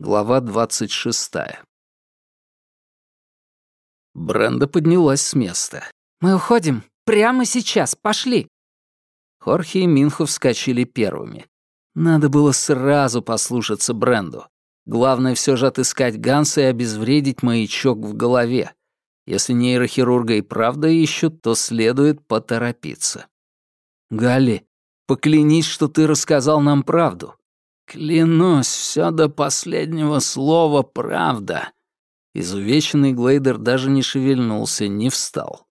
Глава двадцать шестая. Бренда поднялась с места. «Мы уходим. Прямо сейчас. Пошли!» Хорхе и Минхо вскочили первыми. Надо было сразу послушаться Бренду. Главное все же отыскать Ганса и обезвредить маячок в голове. Если нейрохирурга и правда ищут, то следует поторопиться. «Галли, поклянись, что ты рассказал нам правду». «Клянусь, все до последнего слова правда». Изувеченный Глейдер даже не шевельнулся, не встал.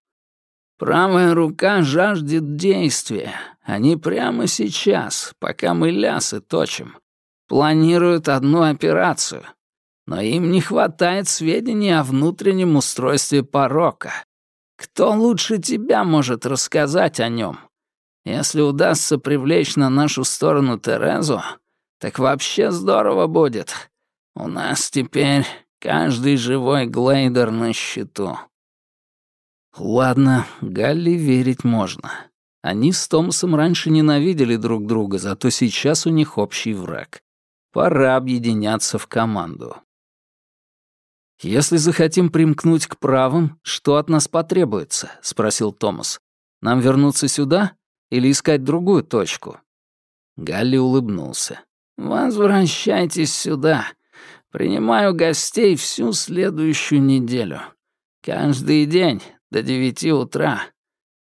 «Правая рука жаждет действия. Они прямо сейчас, пока мы лясы точим, планируют одну операцию но им не хватает сведений о внутреннем устройстве порока. Кто лучше тебя может рассказать о нем? Если удастся привлечь на нашу сторону Терезу, так вообще здорово будет. У нас теперь каждый живой глейдер на счету. Ладно, Галли верить можно. Они с Томасом раньше ненавидели друг друга, зато сейчас у них общий враг. Пора объединяться в команду. «Если захотим примкнуть к правым, что от нас потребуется?» — спросил Томас. «Нам вернуться сюда или искать другую точку?» Галли улыбнулся. «Возвращайтесь сюда. Принимаю гостей всю следующую неделю. Каждый день до девяти утра.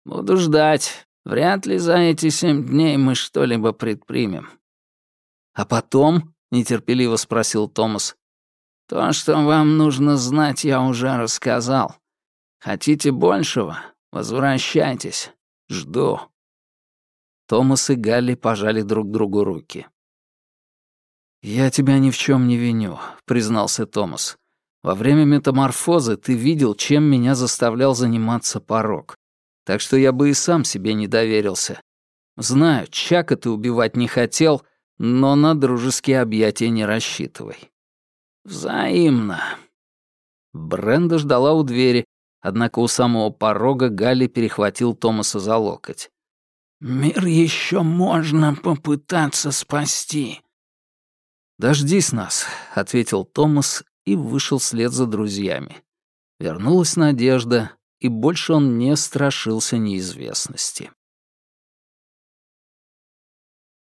Буду ждать. Вряд ли за эти семь дней мы что-либо предпримем». «А потом?» — нетерпеливо спросил Томас. То, что вам нужно знать, я уже рассказал. Хотите большего? Возвращайтесь. Жду». Томас и Галли пожали друг другу руки. «Я тебя ни в чем не виню», — признался Томас. «Во время метаморфозы ты видел, чем меня заставлял заниматься порог. Так что я бы и сам себе не доверился. Знаю, Чака ты убивать не хотел, но на дружеские объятия не рассчитывай. «Взаимно». Бренда ждала у двери, однако у самого порога Галли перехватил Томаса за локоть. «Мир еще можно попытаться спасти». «Дождись нас», — ответил Томас и вышел вслед за друзьями. Вернулась надежда, и больше он не страшился неизвестности.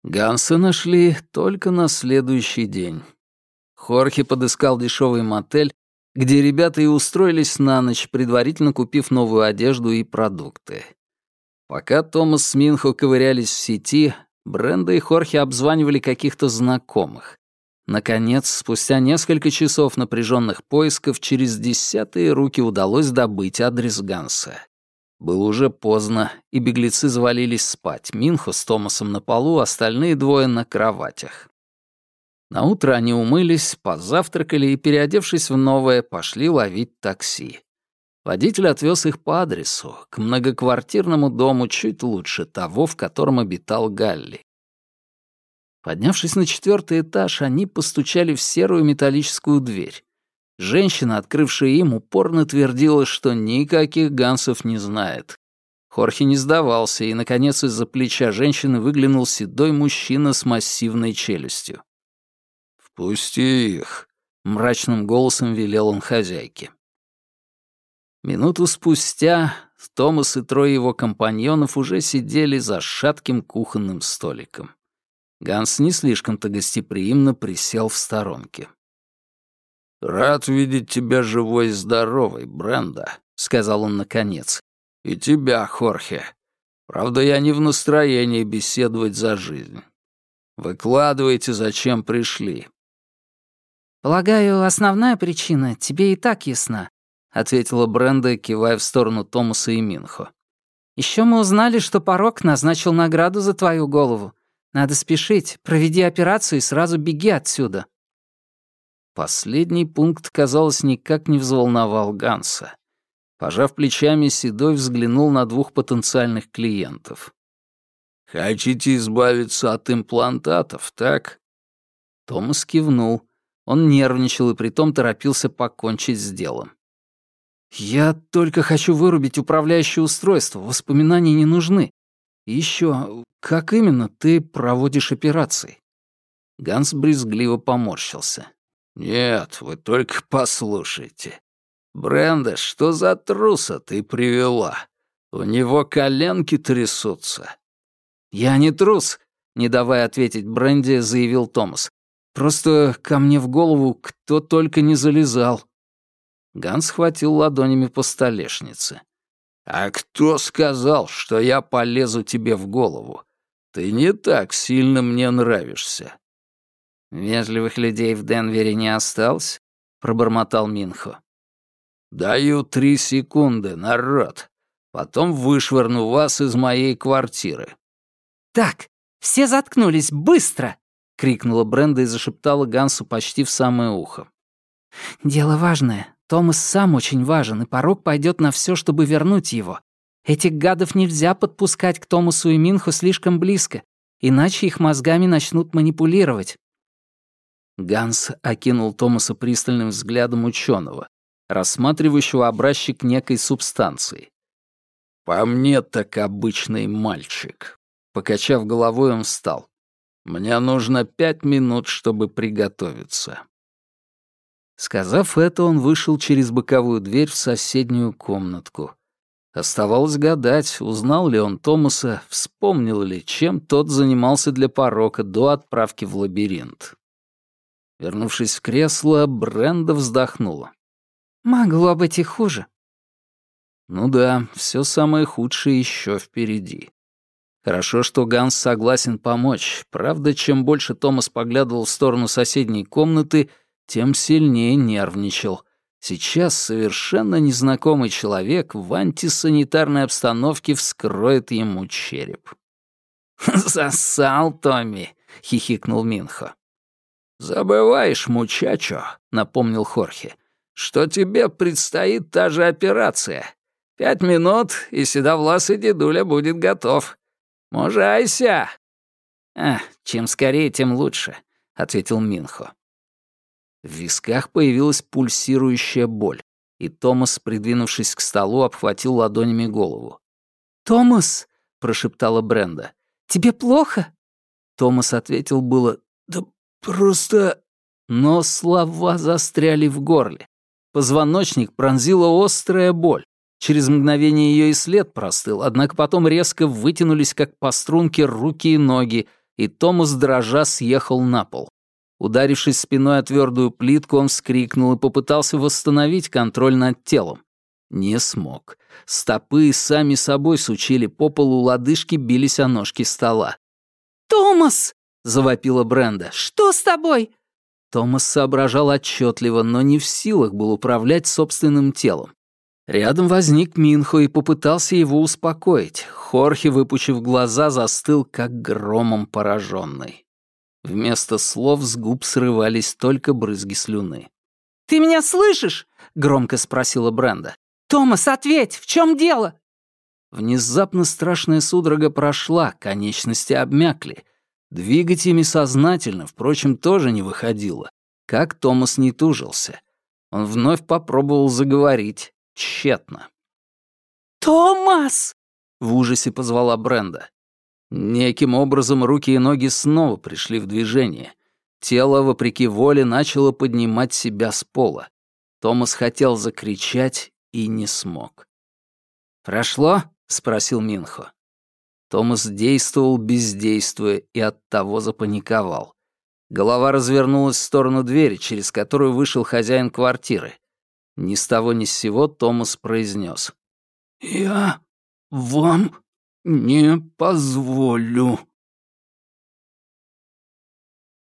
Ганса нашли только на следующий день. Хорхе подыскал дешевый мотель, где ребята и устроились на ночь, предварительно купив новую одежду и продукты. Пока Томас с Минхо ковырялись в сети, Бренда и Хорхе обзванивали каких-то знакомых. Наконец, спустя несколько часов напряженных поисков, через десятые руки удалось добыть адрес Ганса. Было уже поздно, и беглецы завалились спать. Минхо с Томасом на полу, остальные двое на кроватях. На утро они умылись, позавтракали и, переодевшись в новое, пошли ловить такси. Водитель отвез их по адресу, к многоквартирному дому чуть лучше того, в котором обитал Галли. Поднявшись на четвертый этаж, они постучали в серую металлическую дверь. Женщина, открывшая им, упорно твердила, что никаких гансов не знает. Хорхе не сдавался, и, наконец, из-за плеча женщины выглянул седой мужчина с массивной челюстью. «Впусти их», — мрачным голосом велел он хозяйке. Минуту спустя Томас и трое его компаньонов уже сидели за шатким кухонным столиком. Ганс не слишком-то гостеприимно присел в сторонке. «Рад видеть тебя живой и здоровой, Бренда», — сказал он наконец. «И тебя, Хорхе. Правда, я не в настроении беседовать за жизнь. Выкладывайте, зачем пришли. «Полагаю, основная причина тебе и так ясна», — ответила Бренда, кивая в сторону Томаса и Минхо. Еще мы узнали, что порог назначил награду за твою голову. Надо спешить, проведи операцию и сразу беги отсюда». Последний пункт, казалось, никак не взволновал Ганса. Пожав плечами, Седой взглянул на двух потенциальных клиентов. «Хотите избавиться от имплантатов, так?» Томас кивнул. Он нервничал и притом торопился покончить с делом. «Я только хочу вырубить управляющее устройство, воспоминания не нужны. Еще, как именно ты проводишь операции?» Ганс брезгливо поморщился. «Нет, вы только послушайте. Бренда, что за труса ты привела? У него коленки трясутся». «Я не трус», — не давая ответить Бренди, заявил Томас. «Просто ко мне в голову кто только не залезал». Ганс схватил ладонями по столешнице. «А кто сказал, что я полезу тебе в голову? Ты не так сильно мне нравишься». «Вежливых людей в Денвере не осталось?» — пробормотал Минхо. «Даю три секунды, народ. Потом вышвырну вас из моей квартиры». «Так, все заткнулись, быстро!» — крикнула Бренда и зашептала Гансу почти в самое ухо. «Дело важное. Томас сам очень важен, и порог пойдет на все, чтобы вернуть его. Этих гадов нельзя подпускать к Томасу и Минху слишком близко, иначе их мозгами начнут манипулировать. Ганс окинул Томаса пристальным взглядом ученого, рассматривающего образчик некой субстанции. «По мне так обычный мальчик». Покачав головой, он встал. «Мне нужно пять минут, чтобы приготовиться». Сказав это, он вышел через боковую дверь в соседнюю комнатку. Оставалось гадать, узнал ли он Томаса, вспомнил ли, чем тот занимался для порока до отправки в лабиринт. Вернувшись в кресло, Бренда вздохнула. «Могло быть и хуже». Ну да, все самое худшее еще впереди. Хорошо, что Ганс согласен помочь. Правда, чем больше Томас поглядывал в сторону соседней комнаты, тем сильнее нервничал. Сейчас совершенно незнакомый человек в антисанитарной обстановке вскроет ему череп. «Засал, Томми!» — хихикнул Минхо. «Забываешь, мучачо», — напомнил Хорхе, «что тебе предстоит та же операция. Пять минут, и седовласый дедуля будет готов. Мужайся!» «А, чем скорее, тем лучше», — ответил Минхо. В висках появилась пульсирующая боль, и Томас, придвинувшись к столу, обхватил ладонями голову. «Томас!» — прошептала Бренда. «Тебе плохо?» Томас ответил было «Да Просто...» Но слова застряли в горле. Позвоночник пронзила острая боль. Через мгновение ее и след простыл, однако потом резко вытянулись, как по струнке, руки и ноги, и Томас дрожа съехал на пол. Ударившись спиной о твердую плитку, он вскрикнул и попытался восстановить контроль над телом. Не смог. Стопы сами собой сучили по полу, лодыжки бились о ножки стола. «Томас!» — завопила Бренда. «Что с тобой?» Томас соображал отчетливо, но не в силах был управлять собственным телом. Рядом возник Минхо и попытался его успокоить. Хорхе, выпучив глаза, застыл, как громом пораженный. Вместо слов с губ срывались только брызги слюны. «Ты меня слышишь?» — громко спросила Бренда. «Томас, ответь, в чем дело?» Внезапно страшная судорога прошла, конечности обмякли. Двигать ими сознательно, впрочем, тоже не выходило. Как Томас не тужился. Он вновь попробовал заговорить. Тщетно. «Томас!» — в ужасе позвала Бренда. Неким образом руки и ноги снова пришли в движение. Тело, вопреки воле, начало поднимать себя с пола. Томас хотел закричать и не смог. «Прошло?» — спросил Минхо. Томас действовал, бездействуя, и оттого запаниковал. Голова развернулась в сторону двери, через которую вышел хозяин квартиры. Ни с того ни с сего Томас произнес. «Я вам не позволю».